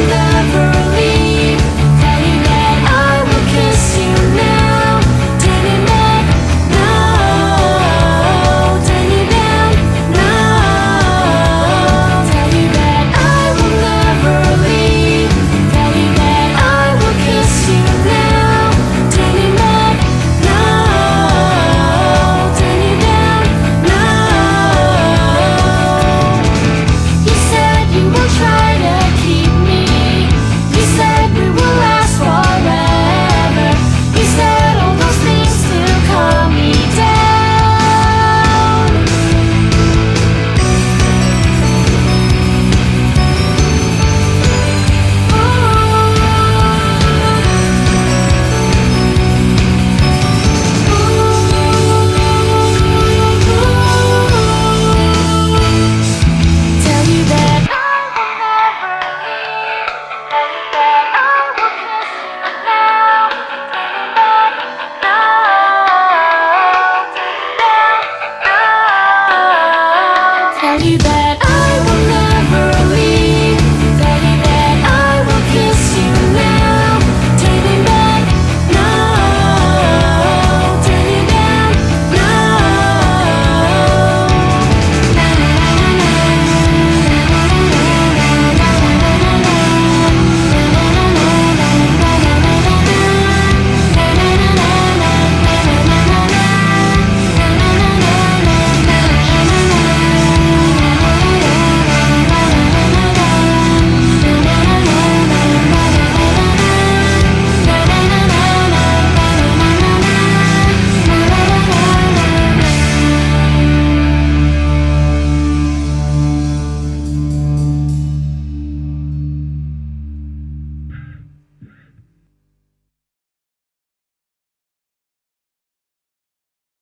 never tell you that I will never